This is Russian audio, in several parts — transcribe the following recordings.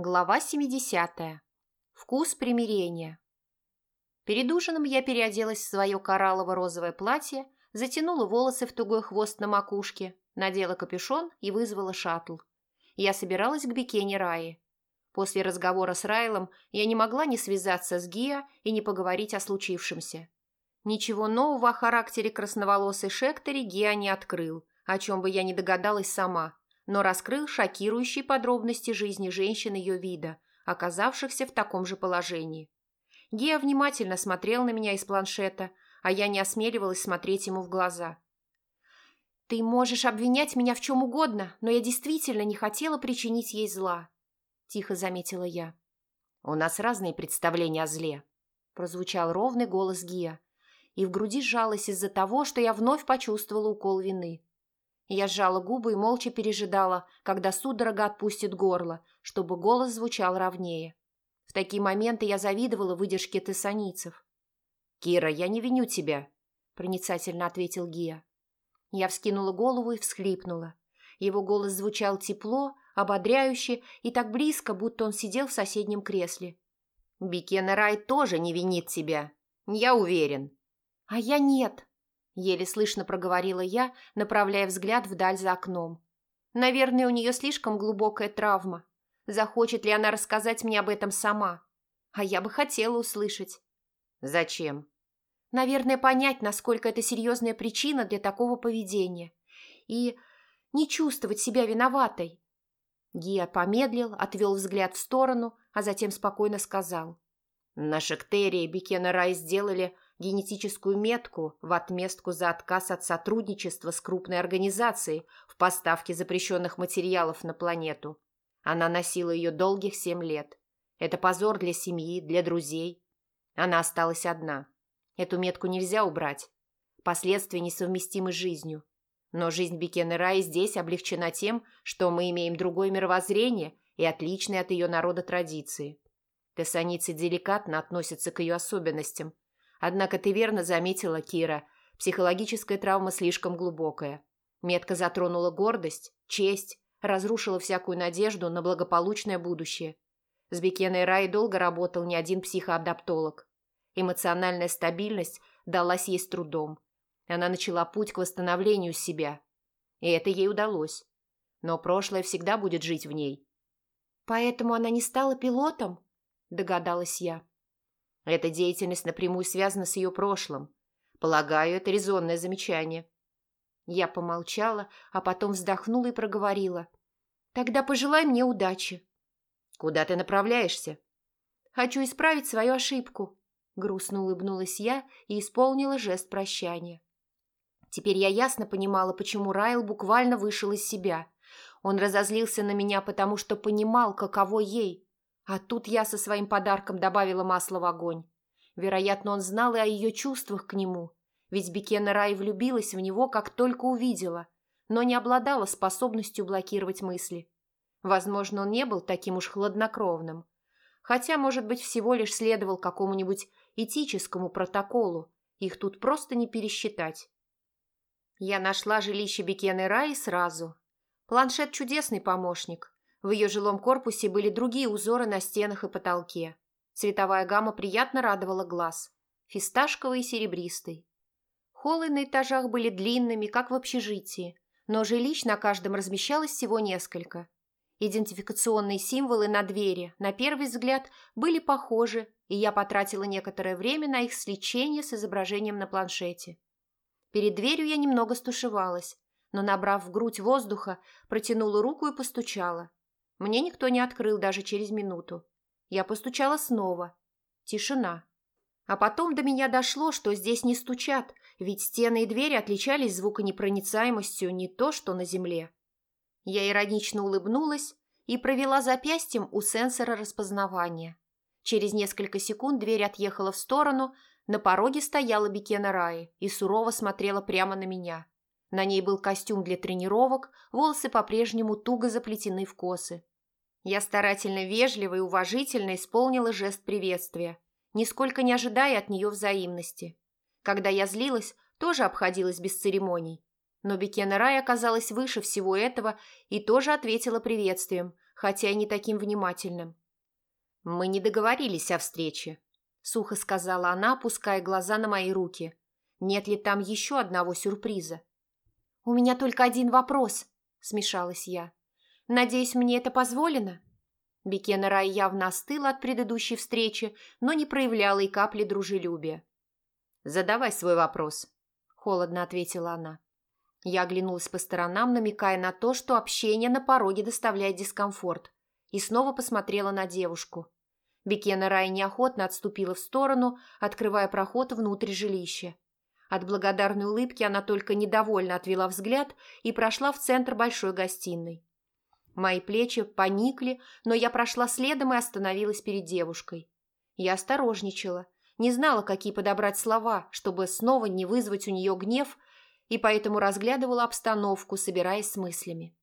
Глава 70. Вкус примирения. Перед ужином я переоделась в свое кораллово-розовое платье, затянула волосы в тугой хвост на макушке, надела капюшон и вызвала шаттл. Я собиралась к Бикене Раи. После разговора с Райлом я не могла не связаться с Гиа и не поговорить о случившемся. Ничего нового о характере красноволосой Шектори Гиа не открыл, о чем бы я не догадалась сама – но раскрыл шокирующие подробности жизни женщин ее вида, оказавшихся в таком же положении. Гея внимательно смотрел на меня из планшета, а я не осмеливалась смотреть ему в глаза. «Ты можешь обвинять меня в чем угодно, но я действительно не хотела причинить ей зла», – тихо заметила я. «У нас разные представления о зле», – прозвучал ровный голос Гия, и в груди сжалось из-за того, что я вновь почувствовала укол вины. Я сжала губы и молча пережидала, когда судорога отпустит горло, чтобы голос звучал ровнее. В такие моменты я завидовала выдержке тессаницев. «Кира, я не виню тебя», – проницательно ответил Гия. Я вскинула голову и всхлипнула. Его голос звучал тепло, ободряюще и так близко, будто он сидел в соседнем кресле. «Бикена Рай тоже не винит тебя. Я уверен». «А я нет», Еле слышно проговорила я, направляя взгляд вдаль за окном. Наверное, у нее слишком глубокая травма. Захочет ли она рассказать мне об этом сама? А я бы хотела услышать. Зачем? Наверное, понять, насколько это серьезная причина для такого поведения. И не чувствовать себя виноватой. Гия помедлил, отвел взгляд в сторону, а затем спокойно сказал. На Шектерии Бекена Рай сделали генетическую метку в отместку за отказ от сотрудничества с крупной организацией в поставке запрещенных материалов на планету. Она носила ее долгих семь лет. Это позор для семьи, для друзей. Она осталась одна. Эту метку нельзя убрать. Последствия несовместимы с жизнью. Но жизнь Бекены Раи здесь облегчена тем, что мы имеем другое мировоззрение и отличные от ее народа традиции. Тессаницы деликатно относятся к ее особенностям – Однако ты верно заметила, Кира, психологическая травма слишком глубокая. Метка затронула гордость, честь, разрушила всякую надежду на благополучное будущее. С Бекеной Рай долго работал не один психоадаптолог. Эмоциональная стабильность далась ей с трудом. Она начала путь к восстановлению себя. И это ей удалось. Но прошлое всегда будет жить в ней. «Поэтому она не стала пилотом?» – догадалась я. Эта деятельность напрямую связана с ее прошлым. Полагаю, это резонное замечание. Я помолчала, а потом вздохнула и проговорила. «Тогда пожелай мне удачи». «Куда ты направляешься?» «Хочу исправить свою ошибку», — грустно улыбнулась я и исполнила жест прощания. Теперь я ясно понимала, почему Райл буквально вышел из себя. Он разозлился на меня, потому что понимал, каково ей, а тут я со своим подарком добавила масла в огонь. Вероятно, он знал и о ее чувствах к нему, ведь Бекена Рай влюбилась в него, как только увидела, но не обладала способностью блокировать мысли. Возможно, он не был таким уж хладнокровным, хотя, может быть, всего лишь следовал какому-нибудь этическому протоколу, их тут просто не пересчитать. Я нашла жилище Бекены Раи сразу. Планшет – чудесный помощник, в ее жилом корпусе были другие узоры на стенах и потолке. Цветовая гамма приятно радовала глаз. Фисташковый и серебристый. Холлы на этажах были длинными, как в общежитии, но жилищ на каждом размещалось всего несколько. Идентификационные символы на двери, на первый взгляд, были похожи, и я потратила некоторое время на их сличение с изображением на планшете. Перед дверью я немного стушевалась, но, набрав в грудь воздуха, протянула руку и постучала. Мне никто не открыл даже через минуту. Я постучала снова. Тишина. А потом до меня дошло, что здесь не стучат, ведь стены и двери отличались звуконепроницаемостью не то, что на земле. Я иронично улыбнулась и провела запястьем у сенсора распознавания. Через несколько секунд дверь отъехала в сторону, на пороге стояла Бекена Раи и сурово смотрела прямо на меня. На ней был костюм для тренировок, волосы по-прежнему туго заплетены в косы. Я старательно вежливо и уважительно исполнила жест приветствия, нисколько не ожидая от нее взаимности. Когда я злилась, тоже обходилась без церемоний. Но Бекена Рай оказалась выше всего этого и тоже ответила приветствием, хотя и не таким внимательным. «Мы не договорились о встрече», – сухо сказала она, опуская глаза на мои руки. «Нет ли там еще одного сюрприза?» «У меня только один вопрос», – смешалась я. «Надеюсь, мне это позволено?» Бекена Рай явно остыла от предыдущей встречи, но не проявляла и капли дружелюбия. «Задавай свой вопрос», – холодно ответила она. Я оглянулась по сторонам, намекая на то, что общение на пороге доставляет дискомфорт, и снова посмотрела на девушку. Бекена Рай неохотно отступила в сторону, открывая проход внутрь жилища. От благодарной улыбки она только недовольно отвела взгляд и прошла в центр большой гостиной. Мои плечи поникли, но я прошла следом и остановилась перед девушкой. Я осторожничала, не знала, какие подобрать слова, чтобы снова не вызвать у нее гнев и поэтому разглядывала обстановку, собираясь с мыслями.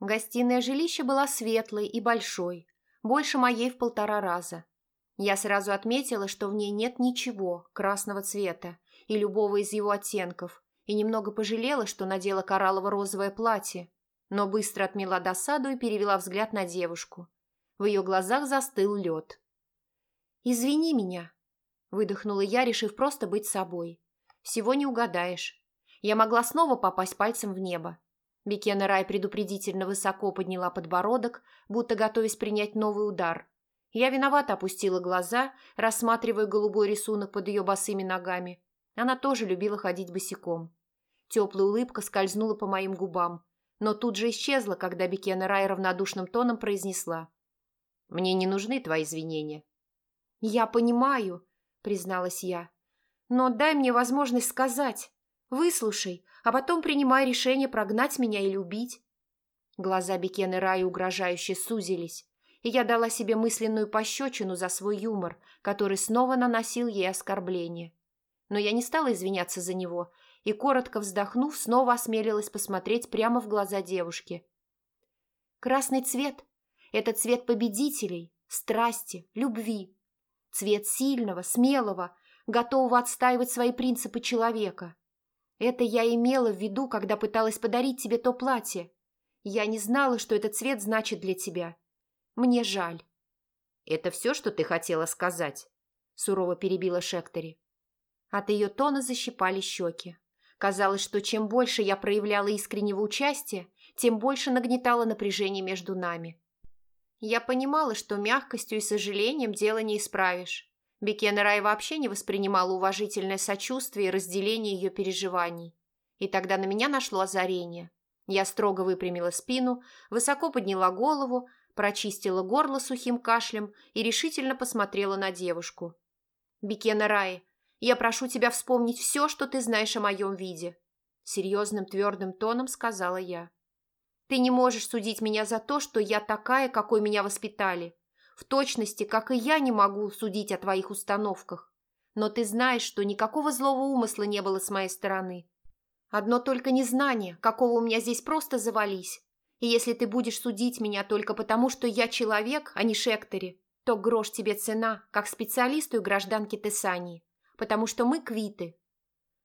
Гостиное жилище была светлой и большой, больше моей в полтора раза. Я сразу отметила, что в ней нет ничего красного цвета и любого из его оттенков, и немного пожалела, что надела кораллово-розовое платье, но быстро отмела досаду и перевела взгляд на девушку. В ее глазах застыл лед. «Извини меня», – выдохнула я, решив просто быть собой. «Всего не угадаешь. Я могла снова попасть пальцем в небо. Бекена Рай предупредительно высоко подняла подбородок, будто готовясь принять новый удар. Я виновато опустила глаза, рассматривая голубой рисунок под ее босыми ногами. Она тоже любила ходить босиком. Теплая улыбка скользнула по моим губам, но тут же исчезла, когда Бекена Рай равнодушным тоном произнесла. «Мне не нужны твои извинения». «Я понимаю», — призналась я. «Но дай мне возможность сказать. Выслушай, а потом принимай решение прогнать меня или убить». Глаза Бекены Раи угрожающе сузились, и я дала себе мысленную пощечину за свой юмор, который снова наносил ей оскорбление. Но я не стала извиняться за него и, коротко вздохнув, снова осмелилась посмотреть прямо в глаза девушки. «Красный цвет – это цвет победителей, страсти, любви. Цвет сильного, смелого, готового отстаивать свои принципы человека. Это я имела в виду, когда пыталась подарить тебе то платье. Я не знала, что этот цвет значит для тебя. Мне жаль». «Это все, что ты хотела сказать?» – сурово перебила Шектори. От ее тона защипали щеки. Казалось, что чем больше я проявляла искреннего участия, тем больше нагнетало напряжение между нами. Я понимала, что мягкостью и сожалением дело не исправишь. Бекена Рай вообще не воспринимала уважительное сочувствие и разделение ее переживаний. И тогда на меня нашло озарение. Я строго выпрямила спину, высоко подняла голову, прочистила горло сухим кашлем и решительно посмотрела на девушку. «Бекена Рай, я прошу тебя вспомнить все, что ты знаешь о моем виде», серьезным твердым тоном сказала я. «Ты не можешь судить меня за то, что я такая, какой меня воспитали в точности, как и я не могу судить о твоих установках. Но ты знаешь, что никакого злого умысла не было с моей стороны. Одно только незнание, какого у меня здесь просто завались. И если ты будешь судить меня только потому, что я человек, а не Шектори, то грош тебе цена, как специалисту и гражданке Тессании, потому что мы квиты.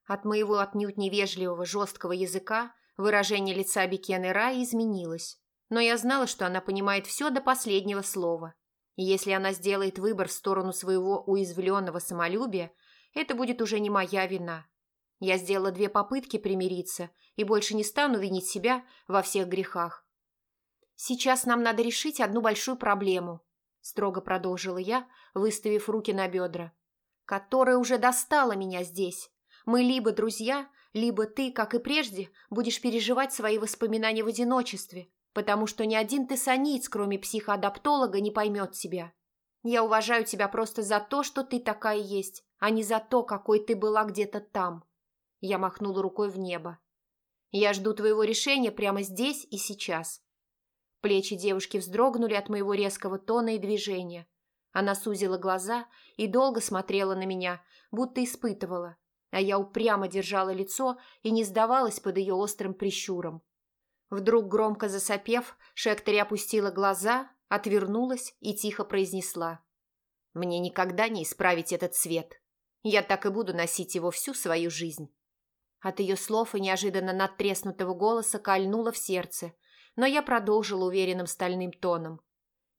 От моего отнюдь невежливого жесткого языка выражение лица Бекены Раи изменилось, но я знала, что она понимает все до последнего слова. И если она сделает выбор в сторону своего уязвленного самолюбия, это будет уже не моя вина. Я сделала две попытки примириться и больше не стану винить себя во всех грехах. «Сейчас нам надо решить одну большую проблему», – строго продолжила я, выставив руки на бедра, «которая уже достала меня здесь. Мы либо друзья, либо ты, как и прежде, будешь переживать свои воспоминания в одиночестве, потому что ни один тессаниец, кроме психоадаптолога, не поймет тебя. Я уважаю тебя просто за то, что ты такая есть, а не за то, какой ты была где-то там. Я махнула рукой в небо. Я жду твоего решения прямо здесь и сейчас. Плечи девушки вздрогнули от моего резкого тона и движения. Она сузила глаза и долго смотрела на меня, будто испытывала, а я упрямо держала лицо и не сдавалась под ее острым прищуром. Вдруг, громко засопев, Шектори опустила глаза, отвернулась и тихо произнесла. «Мне никогда не исправить этот цвет. Я так и буду носить его всю свою жизнь». От ее слов и неожиданно надтреснутого голоса кольнуло в сердце. но я продолжила уверенным стальным тоном.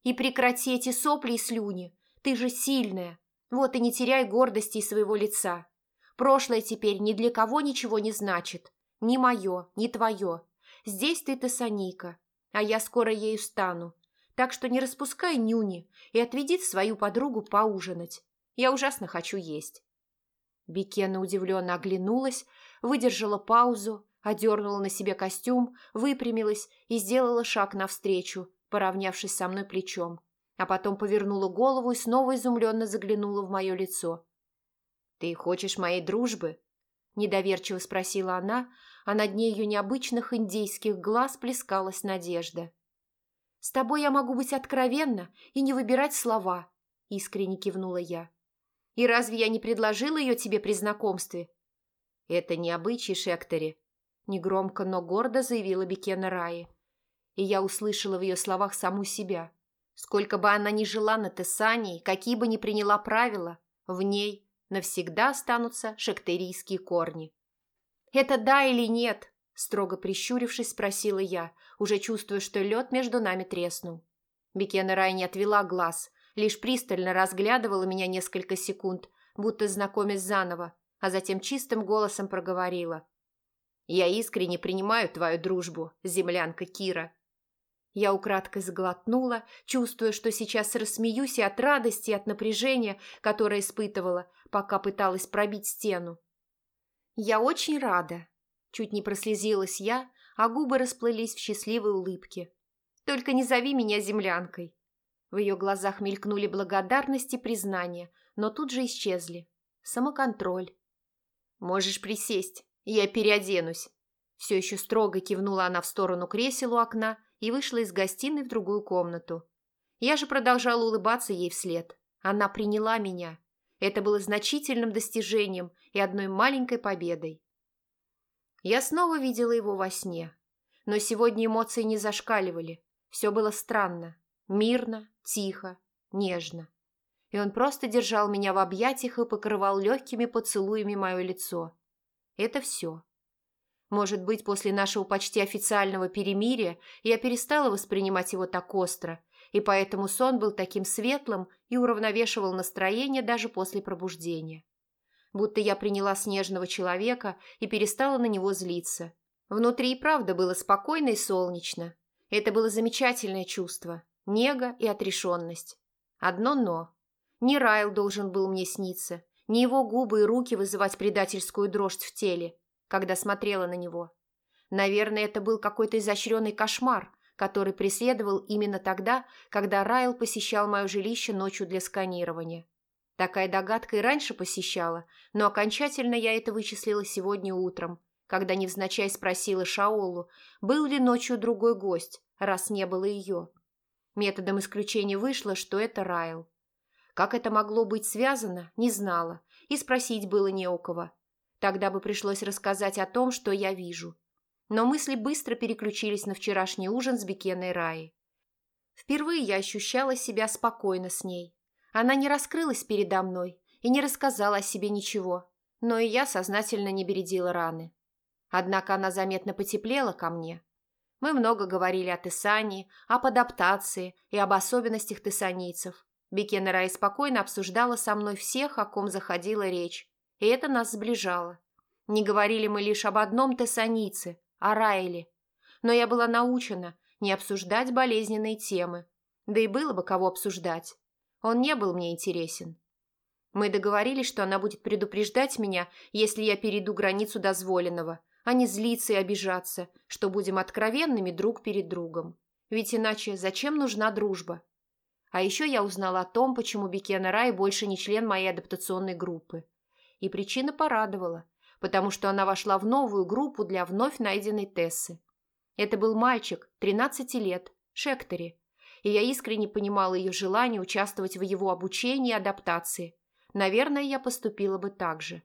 «И прекрати эти сопли и слюни. Ты же сильная. Вот и не теряй гордости своего лица. Прошлое теперь ни для кого ничего не значит. Ни мое, ни твое. Здесь ты Тессаника, а я скоро ею стану. Так что не распускай нюни и отведи свою подругу поужинать. Я ужасно хочу есть». Бекена удивленно оглянулась, выдержала паузу, одернула на себе костюм, выпрямилась и сделала шаг навстречу, поравнявшись со мной плечом, а потом повернула голову и снова изумленно заглянула в мое лицо. «Ты хочешь моей дружбы?» – недоверчиво спросила она, а на дне ее необычных индейских глаз плескалась надежда. «С тобой я могу быть откровенна и не выбирать слова», – искренне кивнула я. «И разве я не предложила ее тебе при знакомстве?» «Это не обычай Шектори», – негромко, но гордо заявила Бекена Раи. И я услышала в ее словах саму себя. Сколько бы она ни жила на Тессании, какие бы ни приняла правила, в ней навсегда останутся шектерийские корни. «Это да или нет?» – строго прищурившись, спросила я, уже чувствуя, что лед между нами треснул. Бекена Рай не отвела глаз, лишь пристально разглядывала меня несколько секунд, будто знакомясь заново, а затем чистым голосом проговорила. Я искренне принимаю твою дружбу, землянка Кира». Я украдкой сглотнула, чувствуя, что сейчас рассмеюсь и от радости, и от напряжения, которое испытывала, пока пыталась пробить стену. «Я очень рада», – чуть не прослезилась я, а губы расплылись в счастливой улыбке. «Только не зови меня землянкой». В ее глазах мелькнули благодарность и признание, но тут же исчезли. Самоконтроль. «Можешь присесть», «Я переоденусь». Все еще строго кивнула она в сторону кресел у окна и вышла из гостиной в другую комнату. Я же продолжала улыбаться ей вслед. Она приняла меня. Это было значительным достижением и одной маленькой победой. Я снова видела его во сне. Но сегодня эмоции не зашкаливали. Все было странно. Мирно, тихо, нежно. И он просто держал меня в объятиях и покрывал легкими поцелуями мое лицо. Это все. Может быть, после нашего почти официального перемирия я перестала воспринимать его так остро, и поэтому сон был таким светлым и уравновешивал настроение даже после пробуждения. Будто я приняла снежного человека и перестала на него злиться. Внутри и правда было спокойно и солнечно. Это было замечательное чувство, нега и отрешенность. Одно «но». Не Райл должен был мне сниться, не его губы и руки вызывать предательскую дрожь в теле, когда смотрела на него. Наверное, это был какой-то изощренный кошмар, который преследовал именно тогда, когда Райл посещал мое жилище ночью для сканирования. Такая догадка и раньше посещала, но окончательно я это вычислила сегодня утром, когда невзначай спросила Шаолу, был ли ночью другой гость, раз не было ее. Методом исключения вышло, что это Райл. Как это могло быть связано, не знала, и спросить было не у кого. Тогда бы пришлось рассказать о том, что я вижу. Но мысли быстро переключились на вчерашний ужин с Бекеной Раей. Впервые я ощущала себя спокойно с ней. Она не раскрылась передо мной и не рассказала о себе ничего, но и я сознательно не бередила раны. Однако она заметно потеплела ко мне. Мы много говорили о Тессании, об адаптации и об особенностях тессанийцев, Бекена Рай спокойно обсуждала со мной всех, о ком заходила речь, и это нас сближало. Не говорили мы лишь об одном тессанице, о Райле. Но я была научена не обсуждать болезненные темы, да и было бы кого обсуждать. Он не был мне интересен. Мы договорились, что она будет предупреждать меня, если я перейду границу дозволенного, а не злиться и обижаться, что будем откровенными друг перед другом. Ведь иначе зачем нужна дружба? А еще я узнала о том, почему Бекена Рай больше не член моей адаптационной группы. И причина порадовала, потому что она вошла в новую группу для вновь найденной Тессы. Это был мальчик, 13 лет, Шектори, и я искренне понимала ее желание участвовать в его обучении и адаптации. Наверное, я поступила бы так же.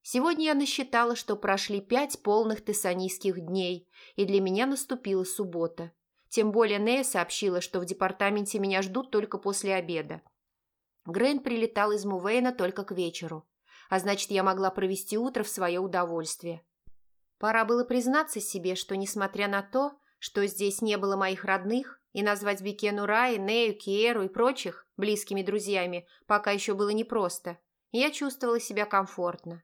Сегодня я насчитала, что прошли пять полных тессанийских дней, и для меня наступила суббота. Тем более Нея сообщила, что в департаменте меня ждут только после обеда. Грейн прилетал из Мувейна только к вечеру, а значит, я могла провести утро в свое удовольствие. Пора было признаться себе, что, несмотря на то, что здесь не было моих родных, и назвать Бекену Рай, Нею, Киеру и прочих близкими друзьями пока еще было непросто, я чувствовала себя комфортно.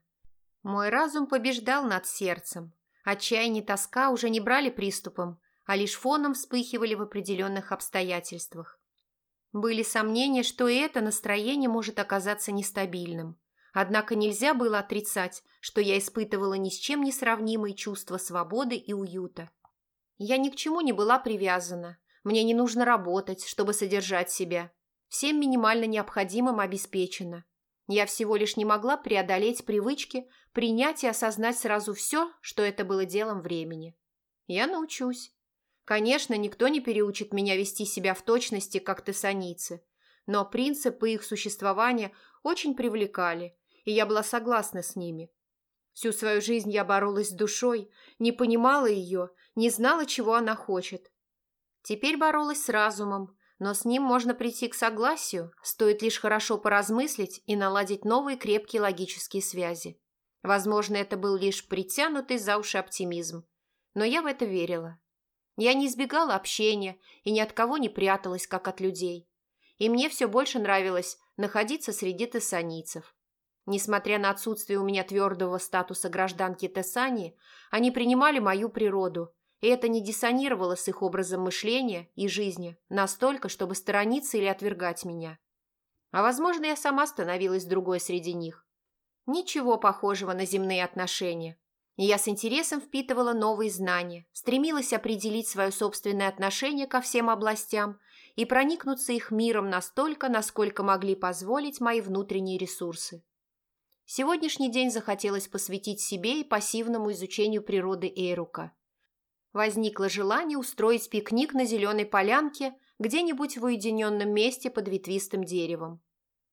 Мой разум побеждал над сердцем. Отчаяние и тоска уже не брали приступом, а лишь фоном вспыхивали в определенных обстоятельствах. Были сомнения, что и это настроение может оказаться нестабильным. Однако нельзя было отрицать, что я испытывала ни с чем не сравнимые чувства свободы и уюта. Я ни к чему не была привязана. Мне не нужно работать, чтобы содержать себя. Всем минимально необходимым обеспечено. Я всего лишь не могла преодолеть привычки, принять и осознать сразу все, что это было делом времени. Я научусь. Конечно, никто не переучит меня вести себя в точности, как тессаницы, но принципы их существования очень привлекали, и я была согласна с ними. Всю свою жизнь я боролась с душой, не понимала ее, не знала, чего она хочет. Теперь боролась с разумом, но с ним можно прийти к согласию, стоит лишь хорошо поразмыслить и наладить новые крепкие логические связи. Возможно, это был лишь притянутый за уши оптимизм, но я в это верила. Я не избегала общения и ни от кого не пряталась, как от людей. И мне все больше нравилось находиться среди тессанийцев. Несмотря на отсутствие у меня твердого статуса гражданки Тессании, они принимали мою природу, и это не диссонировало с их образом мышления и жизни настолько, чтобы сторониться или отвергать меня. А возможно, я сама становилась другой среди них. Ничего похожего на земные отношения. Я с интересом впитывала новые знания, стремилась определить свое собственное отношение ко всем областям и проникнуться их миром настолько, насколько могли позволить мои внутренние ресурсы. Сегодняшний день захотелось посвятить себе и пассивному изучению природы Эйрука. Возникло желание устроить пикник на зеленой полянке где-нибудь в уединенном месте под ветвистым деревом.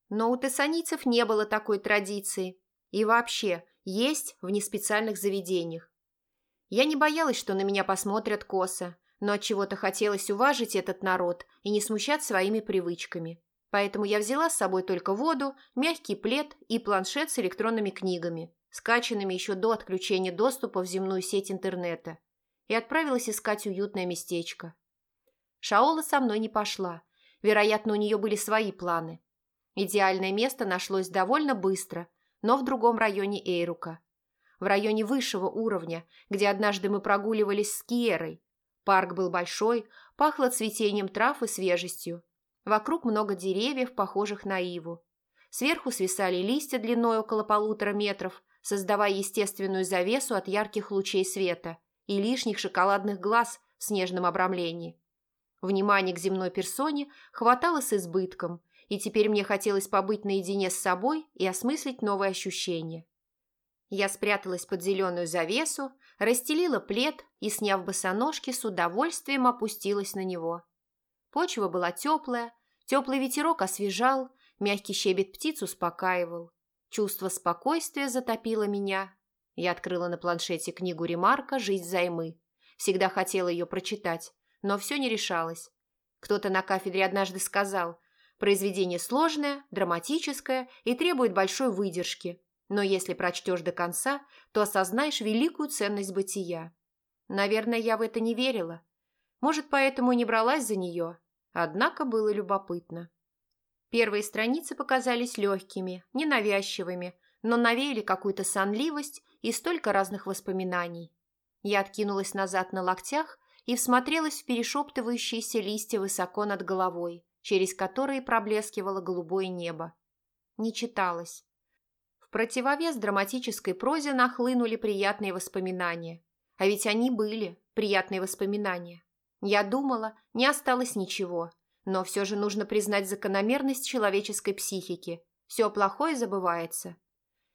Но у тессанийцев не было такой традиции. И вообще, есть в неспециальных заведениях. Я не боялась, что на меня посмотрят косо, но от чего то хотелось уважить этот народ и не смущать своими привычками. Поэтому я взяла с собой только воду, мягкий плед и планшет с электронными книгами, скачанными еще до отключения доступа в земную сеть интернета, и отправилась искать уютное местечко. Шаола со мной не пошла. Вероятно, у нее были свои планы. Идеальное место нашлось довольно быстро, но в другом районе Эйрука. В районе высшего уровня, где однажды мы прогуливались с Киерой. Парк был большой, пахло цветением трав и свежестью, Вокруг много деревьев, похожих на иву. Сверху свисали листья длиной около полутора метров, создавая естественную завесу от ярких лучей света и лишних шоколадных глаз в снежном обрамлении. Внимание к земной персоне хватало с избытком, и теперь мне хотелось побыть наедине с собой и осмыслить новые ощущения. Я спряталась под зеленую завесу, расстелила плед и, сняв босоножки, с удовольствием опустилась на него. Почва была теплая, теплый ветерок освежал, мягкий щебет птиц успокаивал. Чувство спокойствия затопило меня. Я открыла на планшете книгу Ремарка «Жизнь займы». Всегда хотела ее прочитать, но все не решалось. Кто-то на кафедре однажды сказал, произведение сложное, драматическое и требует большой выдержки, но если прочтешь до конца, то осознаешь великую ценность бытия. Наверное, я в это не верила. Может, поэтому и не бралась за нее, Однако было любопытно. Первые страницы показались легкими, ненавязчивыми, но навеяли какую-то сонливость и столько разных воспоминаний. Я откинулась назад на локтях и всмотрелась в перешептывающиеся листья высоко над головой, через которые проблескивало голубое небо. Не читалось. В противовес драматической прозе нахлынули приятные воспоминания. А ведь они были, приятные воспоминания. Я думала, не осталось ничего, но все же нужно признать закономерность человеческой психики. Все плохое забывается.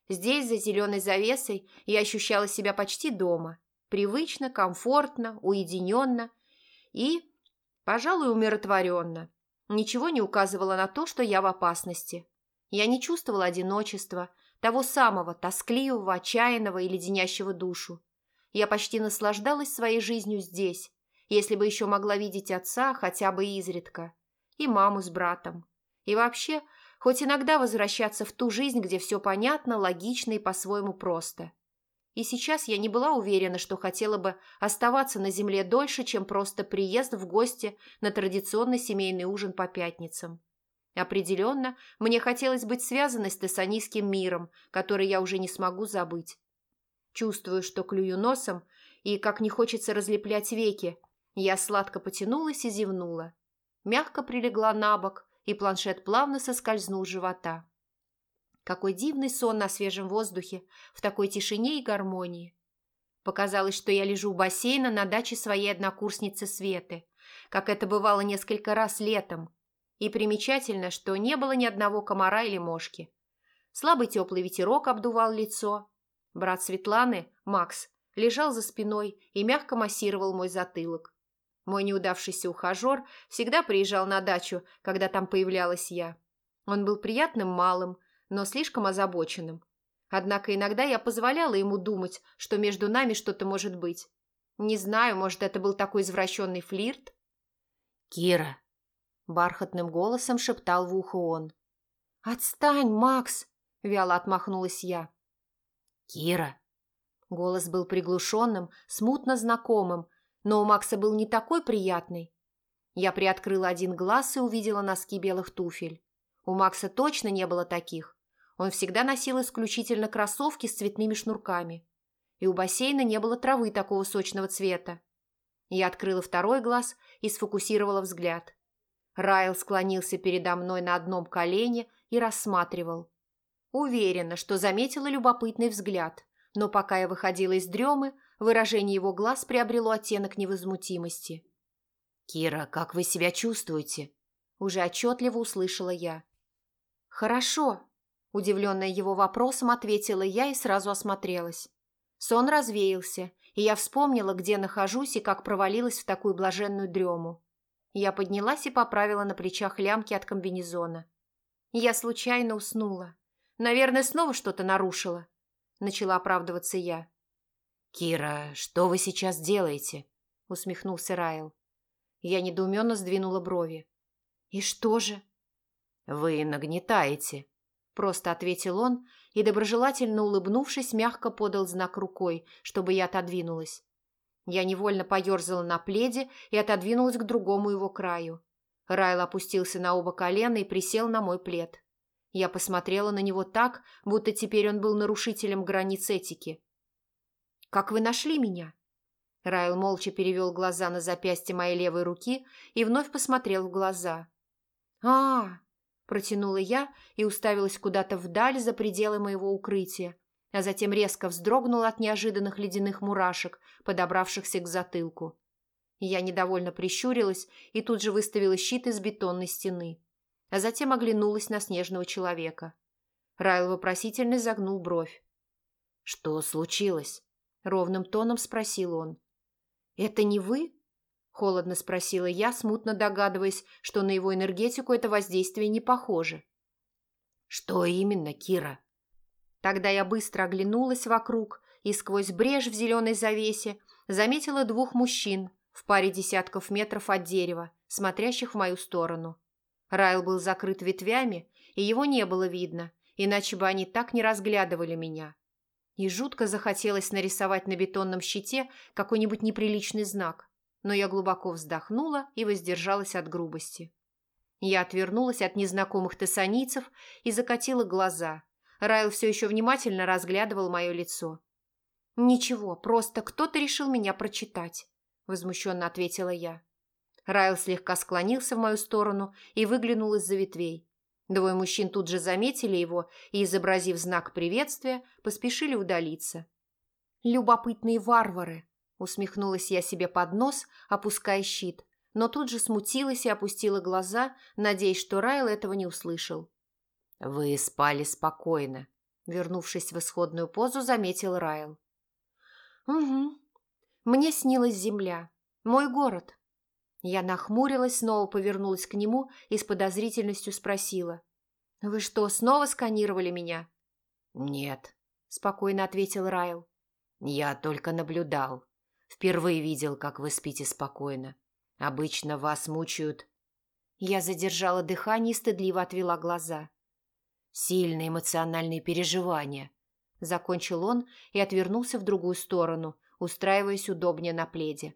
Здесь, за зеленой завесой, я ощущала себя почти дома. Привычно, комфортно, уединенно и, пожалуй, умиротворенно. Ничего не указывало на то, что я в опасности. Я не чувствовала одиночества, того самого тоскливого, отчаянного и леденящего душу. Я почти наслаждалась своей жизнью здесь, если бы еще могла видеть отца хотя бы изредка, и маму с братом. И вообще, хоть иногда возвращаться в ту жизнь, где все понятно, логично и по-своему просто. И сейчас я не была уверена, что хотела бы оставаться на земле дольше, чем просто приезд в гости на традиционный семейный ужин по пятницам. Определенно, мне хотелось быть связанной с тессанийским миром, который я уже не смогу забыть. Чувствую, что клюю носом, и как не хочется разлеплять веки, я сладко потянулась и зевнула. Мягко прилегла на бок, и планшет плавно соскользнул с живота. Какой дивный сон на свежем воздухе, в такой тишине и гармонии. Показалось, что я лежу у бассейна на даче своей однокурсницы Светы, как это бывало несколько раз летом. И примечательно, что не было ни одного комара или мошки. Слабый теплый ветерок обдувал лицо. Брат Светланы, Макс, лежал за спиной и мягко массировал мой затылок. Мой неудавшийся ухажер всегда приезжал на дачу, когда там появлялась я. Он был приятным малым, но слишком озабоченным. Однако иногда я позволяла ему думать, что между нами что-то может быть. Не знаю, может, это был такой извращенный флирт? «Кира!» – бархатным голосом шептал в ухо он. «Отстань, Макс!» – вяло отмахнулась я. «Кира!» Голос был приглушенным, смутно знакомым, но у Макса был не такой приятный. Я приоткрыла один глаз и увидела носки белых туфель. У Макса точно не было таких. Он всегда носил исключительно кроссовки с цветными шнурками. И у бассейна не было травы такого сочного цвета. Я открыла второй глаз и сфокусировала взгляд. Райл склонился передо мной на одном колене и рассматривал. Уверена, что заметила любопытный взгляд, но пока я выходила из дремы, выражение его глаз приобрело оттенок невозмутимости. «Кира, как вы себя чувствуете?» Уже отчетливо услышала я. «Хорошо», Удивленная его вопросом, ответила я и сразу осмотрелась. Сон развеялся, и я вспомнила, где нахожусь и как провалилась в такую блаженную дрему. Я поднялась и поправила на плечах лямки от комбинезона. Я случайно уснула. Наверное, снова что-то нарушила. Начала оправдываться я. «Кира, что вы сейчас делаете?» усмехнулся Райл. Я недоуменно сдвинула брови. «И что же?» «Вы нагнетаете», Просто ответил он и, доброжелательно улыбнувшись, мягко подал знак рукой, чтобы я отодвинулась. Я невольно поерзала на пледе и отодвинулась к другому его краю. Райл опустился на оба колена и присел на мой плед. Я посмотрела на него так, будто теперь он был нарушителем границ этики. «Как вы нашли меня?» Райл молча перевел глаза на запястье моей левой руки и вновь посмотрел в глаза. «А, Протянула я и уставилась куда-то вдаль за пределы моего укрытия, а затем резко вздрогнула от неожиданных ледяных мурашек, подобравшихся к затылку. Я недовольно прищурилась и тут же выставила щит из бетонной стены, а затем оглянулась на снежного человека. Райл вопросительно загнул бровь. «Что случилось?» — ровным тоном спросил он. «Это не вы?» Холодно спросила я, смутно догадываясь, что на его энергетику это воздействие не похоже. «Что именно, Кира?» Тогда я быстро оглянулась вокруг и сквозь брешь в зеленой завесе заметила двух мужчин в паре десятков метров от дерева, смотрящих в мою сторону. Райл был закрыт ветвями, и его не было видно, иначе бы они так не разглядывали меня. И жутко захотелось нарисовать на бетонном щите какой-нибудь неприличный знак но я глубоко вздохнула и воздержалась от грубости. Я отвернулась от незнакомых тессанийцев и закатила глаза. Райл все еще внимательно разглядывал мое лицо. «Ничего, просто кто-то решил меня прочитать», – возмущенно ответила я. Райл слегка склонился в мою сторону и выглянул из-за ветвей. Двое мужчин тут же заметили его и, изобразив знак приветствия, поспешили удалиться. «Любопытные варвары», Усмехнулась я себе под нос, опуская щит, но тут же смутилась и опустила глаза, надеясь, что Райл этого не услышал. «Вы спали спокойно», — вернувшись в исходную позу, заметил Райл. «Угу. Мне снилась земля. Мой город». Я нахмурилась, снова повернулась к нему и с подозрительностью спросила. «Вы что, снова сканировали меня?» «Нет», — спокойно ответил Райл. «Я только наблюдал. Впервые видел, как вы спите спокойно. Обычно вас мучают...» Я задержала дыхание и стыдливо отвела глаза. «Сильные эмоциональные переживания», Закончил он и отвернулся в другую сторону, устраиваясь удобнее на пледе.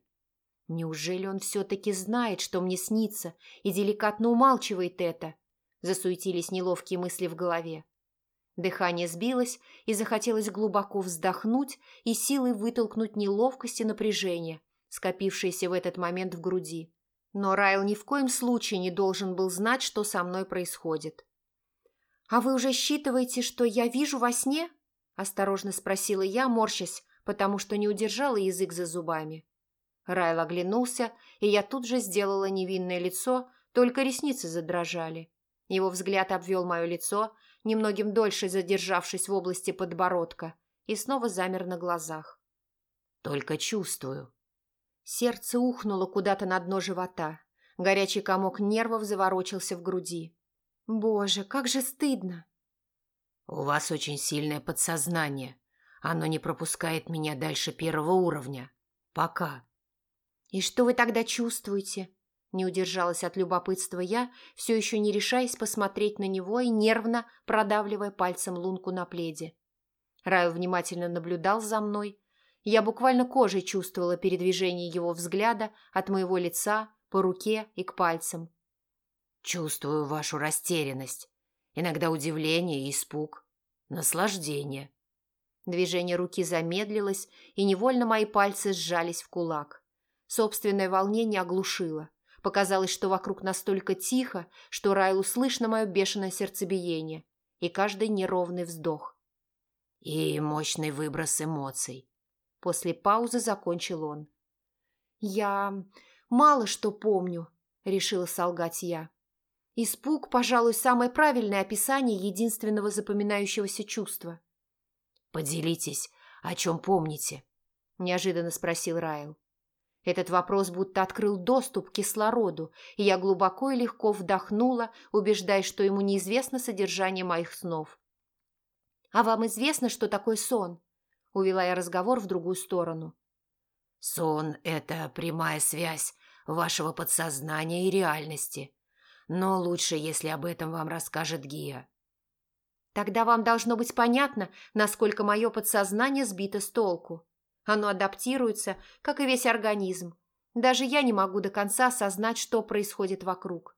Неужели он все-таки знает, что мне снится, и деликатно умалчивает это? Засуетились неловкие мысли в голове. Дыхание сбилось, и захотелось глубоко вздохнуть и силой вытолкнуть неловкость и напряжение, скопившееся в этот момент в груди. Но Райл ни в коем случае не должен был знать, что со мной происходит. «А вы уже считываете, что я вижу во сне?» – осторожно спросила я, морщась, потому что не удержала язык за зубами. Райл оглянулся, и я тут же сделала невинное лицо, только ресницы задрожали. Его взгляд обвел мое лицо, немногим дольше задержавшись в области подбородка, и снова замер на глазах. «Только чувствую». Сердце ухнуло куда-то на дно живота. Горячий комок нервов заворочился в груди. «Боже, как же стыдно!» «У вас очень сильное подсознание. Оно не пропускает меня дальше первого уровня. Пока». «И что вы тогда чувствуете?» Не удержалась от любопытства я, все еще не решаясь посмотреть на него и нервно продавливая пальцем лунку на пледе. Райл внимательно наблюдал за мной. Я буквально кожей чувствовала передвижение его взгляда от моего лица по руке и к пальцам. «Чувствую вашу растерянность, иногда удивление и испуг, наслаждение». Движение руки замедлилось, и невольно мои пальцы сжались в кулак. Собственное волнение оглушило. Показалось, что вокруг настолько тихо, что Райлу слышно мое бешеное сердцебиение и каждый неровный вздох. И мощный выброс эмоций. После паузы закончил он. «Я мало что помню», — решила солгать я. «Испуг, пожалуй, самое правильное описание единственного запоминающегося чувства». «Поделитесь, о чем помните?» – неожиданно спросил Райл. Этот вопрос будто открыл доступ к кислороду, и я глубоко и легко вдохнула, убеждаясь, что ему неизвестно содержание моих снов. «А вам известно, что такое сон?» – увела я разговор в другую сторону. «Сон – это прямая связь вашего подсознания и реальности. Но лучше, если об этом вам расскажет Гия». «Тогда вам должно быть понятно, насколько мое подсознание сбито с толку», оно адаптируется, как и весь организм. Даже я не могу до конца осознать, что происходит вокруг.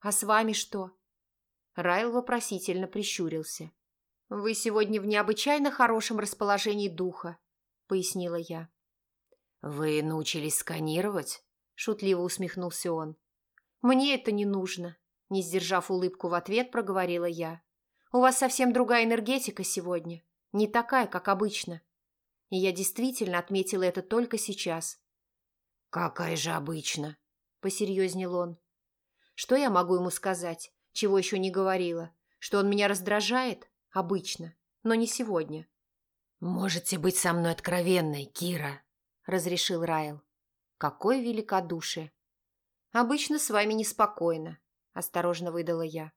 А с вами что?» Райл вопросительно прищурился. «Вы сегодня в необычайно хорошем расположении духа», — пояснила я. «Вы научились сканировать?» — шутливо усмехнулся он. «Мне это не нужно», — не сдержав улыбку в ответ, проговорила я. «У вас совсем другая энергетика сегодня. Не такая, как обычно. И я действительно отметила это только сейчас. «Какая же обычно?» – посерьезнел он. «Что я могу ему сказать, чего еще не говорила? Что он меня раздражает? Обычно, но не сегодня». «Можете быть со мной откровенной, Кира», – разрешил Райл. «Какое великодушие!» «Обычно с вами неспокойно», – осторожно выдала я.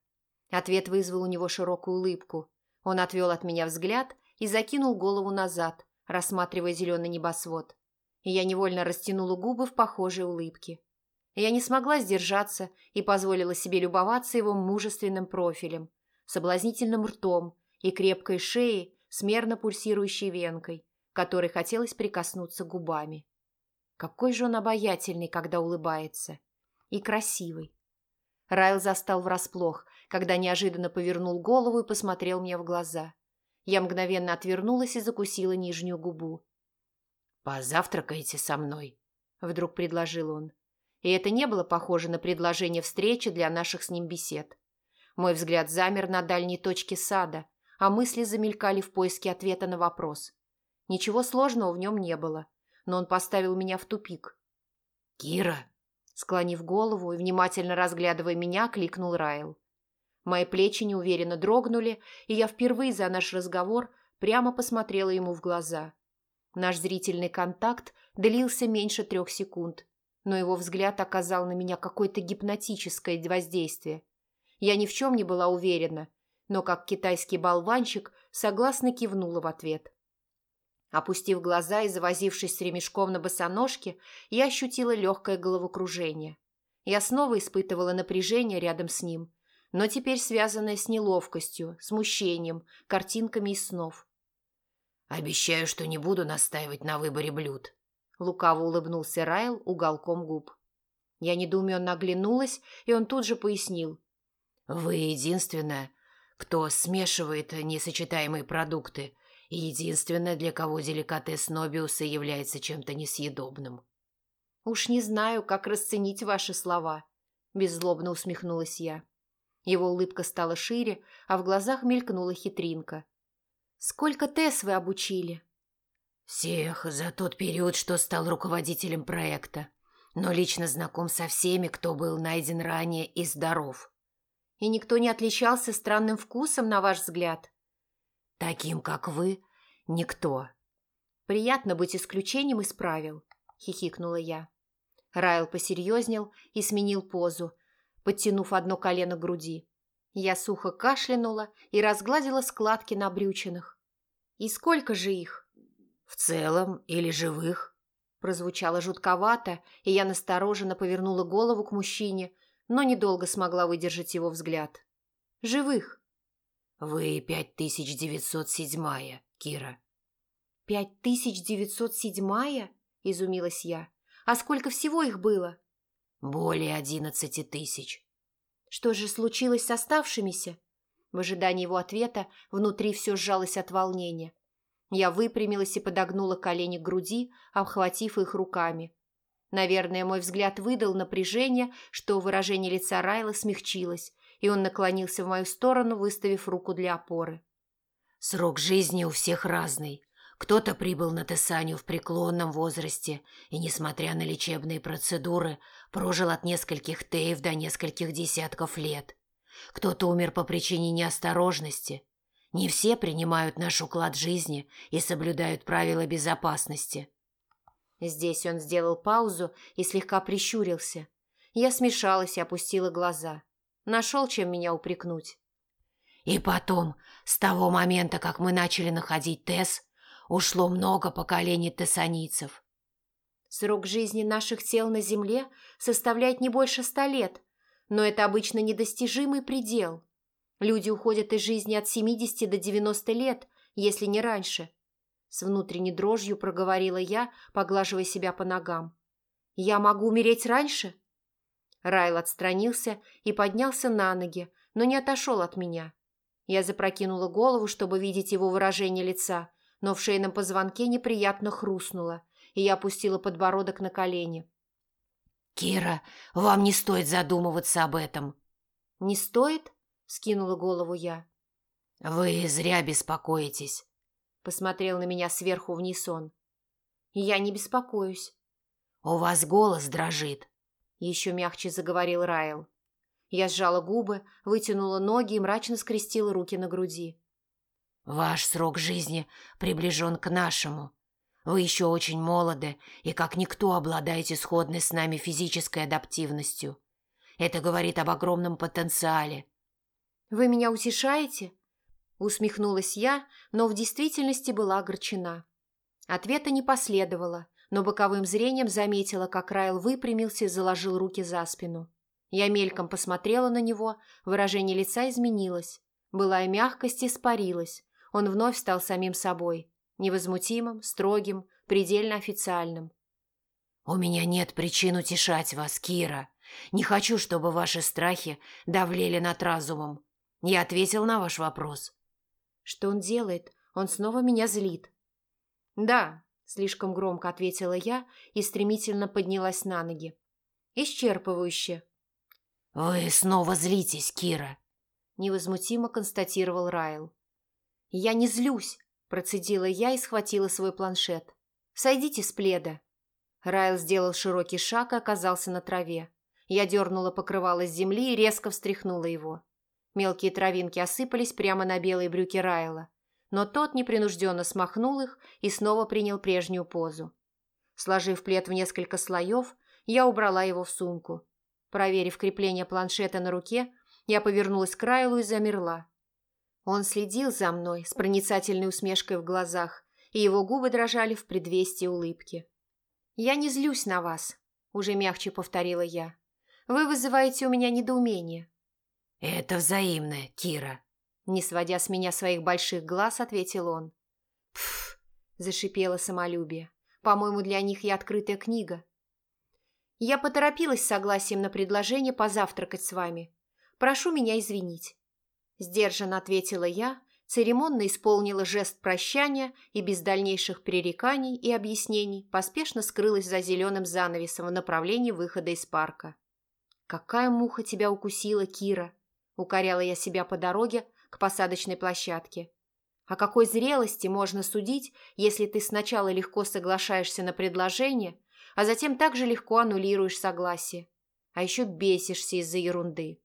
Ответ вызвал у него широкую улыбку. Он отвел от меня взгляд и закинул голову назад, рассматривая зеленый небосвод. И я невольно растянула губы в похожей улыбке. Я не смогла сдержаться и позволила себе любоваться его мужественным профилем, соблазнительным ртом и крепкой шеей с мерно пульсирующей венкой, которой хотелось прикоснуться губами. Какой же он обаятельный, когда улыбается. И красивый. Райл застал врасплох, когда неожиданно повернул голову и посмотрел мне в глаза. Я мгновенно отвернулась и закусила нижнюю губу. «Позавтракайте со мной», — вдруг предложил он. И это не было похоже на предложение встречи для наших с ним бесед. Мой взгляд замер на дальней точке сада, а мысли замелькали в поиске ответа на вопрос. Ничего сложного в нем не было, но он поставил меня в тупик. «Кира!» Склонив голову и внимательно разглядывая меня, кликнул Райл. Мои плечи неуверенно дрогнули, и я впервые за наш разговор прямо посмотрела ему в глаза. Наш зрительный контакт длился меньше трех секунд, но его взгляд оказал на меня какое-то гипнотическое воздействие. Я ни в чем не была уверена, но как китайский болванчик согласно кивнула в ответ. Опустив глаза и завозившись с ремешком на босоножке, я ощутила легкое головокружение. Я снова испытывала напряжение рядом с ним – но теперь связанное с неловкостью, смущением, картинками из снов. «Обещаю, что не буду настаивать на выборе блюд», – лукаво улыбнулся Райл уголком губ. Я недоуменно оглянулась, и он тут же пояснил. «Вы единственная, кто смешивает несочетаемые продукты, и единственная, для кого деликатес Нобиуса является чем-то несъедобным». «Уж не знаю, как расценить ваши слова», – беззлобно усмехнулась я. Его улыбка стала шире, а в глазах мелькнула хитринка. «Сколько Тесс вы обучили?» «Всех за тот период, что стал руководителем проекта, но лично знаком со всеми, кто был найден ранее и здоров». «И никто не отличался странным вкусом, на ваш взгляд?» «Таким, как вы, никто». «Приятно быть исключением из правил», – хихикнула я. Райл посерьезнел и сменил позу, подтянув одно колено к груди. Я сухо кашлянула и разгладила складки на брючинах. «И сколько же их?» «В целом или живых?» Прозвучало жутковато, и я настороженно повернула голову к мужчине, но недолго смогла выдержать его взгляд. «Живых!» «Вы пять тысяч девятьсот седьмая, Кира». «Пять тысяч девятьсот седьмая?» – изумилась я. «А сколько всего их было?» Более одиннадцати тысяч. Что же случилось с оставшимися? В ожидании его ответа внутри все сжалось от волнения. Я выпрямилась и подогнула колени к груди, обхватив их руками. Наверное, мой взгляд выдал напряжение, что выражение лица Райла смягчилось, и он наклонился в мою сторону, выставив руку для опоры. «Срок жизни у всех разный. Кто-то прибыл на Тесанию в преклонном возрасте и, несмотря на лечебные процедуры, прожил от нескольких теев до нескольких десятков лет. Кто-то умер по причине неосторожности. Не все принимают наш уклад жизни и соблюдают правила безопасности. Здесь он сделал паузу и слегка прищурился. Я смешалась и опустила глаза. Нашел, чем меня упрекнуть. И потом, с того момента, как мы начали находить Тесс, Ушло много поколений тессаницев. Срок жизни наших тел на Земле составляет не больше ста лет, но это обычно недостижимый предел. Люди уходят из жизни от 70 до 90 лет, если не раньше. С внутренней дрожью проговорила я, поглаживая себя по ногам. «Я могу умереть раньше?» Райл отстранился и поднялся на ноги, но не отошел от меня. Я запрокинула голову, чтобы видеть его выражение лица, но в шейном позвонке неприятно хрустнуло, и я опустила подбородок на колени. «Кира, вам не стоит задумываться об этом». «Не стоит?» – скинула голову я. «Вы зря беспокоитесь», – посмотрел на меня сверху вниз он. «Я не беспокоюсь». «У вас голос дрожит», – еще мягче заговорил Райл. Я сжала губы, вытянула ноги и мрачно скрестила руки на груди. Ваш срок жизни приближен к нашему. Вы еще очень молоды и как никто обладаете сходной с нами физической адаптивностью. Это говорит об огромном потенциале. «Вы меня утешаете?» Усмехнулась я, но в действительности была огорчена. Ответа не последовало, но боковым зрением заметила, как Райл выпрямился и заложил руки за спину. Я мельком посмотрела на него, выражение лица изменилось. Былая мягкость испарилась, он вновь стал самим собой, невозмутимым, строгим, предельно официальным. «У меня нет причин утешать вас, Кира. Не хочу, чтобы ваши страхи давлели над разумом. Я ответил на ваш вопрос». «Что он делает? Он снова меня злит». «Да», – слишком громко ответила я и стремительно поднялась на ноги. «Исчерпывающе». «Вы снова злитесь, Кира», – невозмутимо констатировал Райл. «Я не злюсь», – процедила я и схватила свой планшет. «Сойдите с пледа». Райл сделал широкий шаг и оказался на траве. Я дернула покрывало с земли и резко встряхнула его. Мелкие травинки осыпались прямо на белые брюки Райла, но тот непринужденно смахнул их и снова принял прежнюю позу. Сложив плед в несколько слоев, я убрала его в сумку. Проверив крепление планшета на руке, я повернулась к Райлу и замерла. Он следил за мной с проницательной усмешкой в глазах, и его губы дрожали в предвестии улыбки. «Я не злюсь на вас», – уже мягче повторила я. «Вы вызываете у меня недоумение». «Это взаимно, Кира», – не сводя с меня своих больших глаз, ответил он. «Пф, зашипело самолюбие. «По-моему, для них я открытая книга». Я поторопилась с согласием на предложение позавтракать с вами. Прошу меня извинить. Сдержанно ответила я, церемонно исполнила жест прощания и без дальнейших пререканий и объяснений поспешно скрылась за зеленым занавесом в направлении выхода из парка. «Какая муха тебя укусила, Кира?» – укоряла я себя по дороге к посадочной площадке. О какой зрелости можно судить, если ты сначала легко соглашаешься на предложение, а затем также легко аннулируешь согласие, а еще бесишься из-за ерунды.